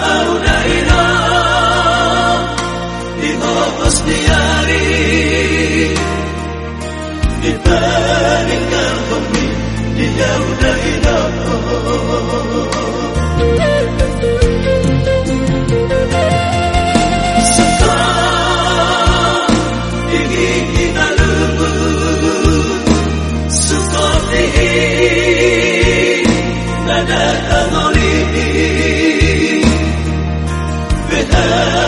other. 别等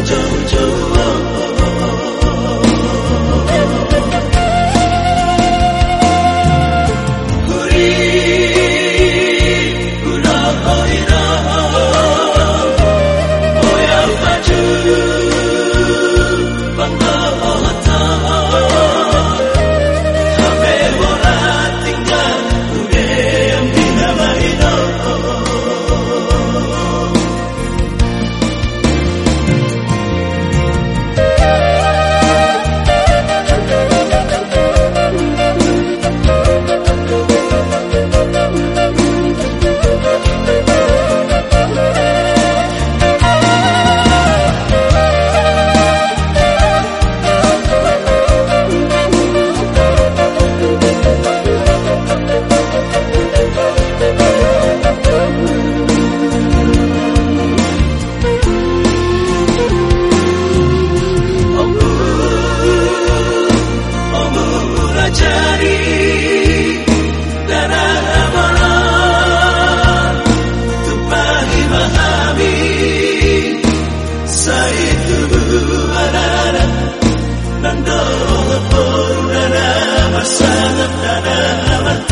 Jojo. Jonathan.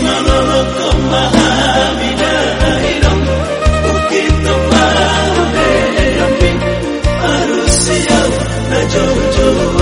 Jojo.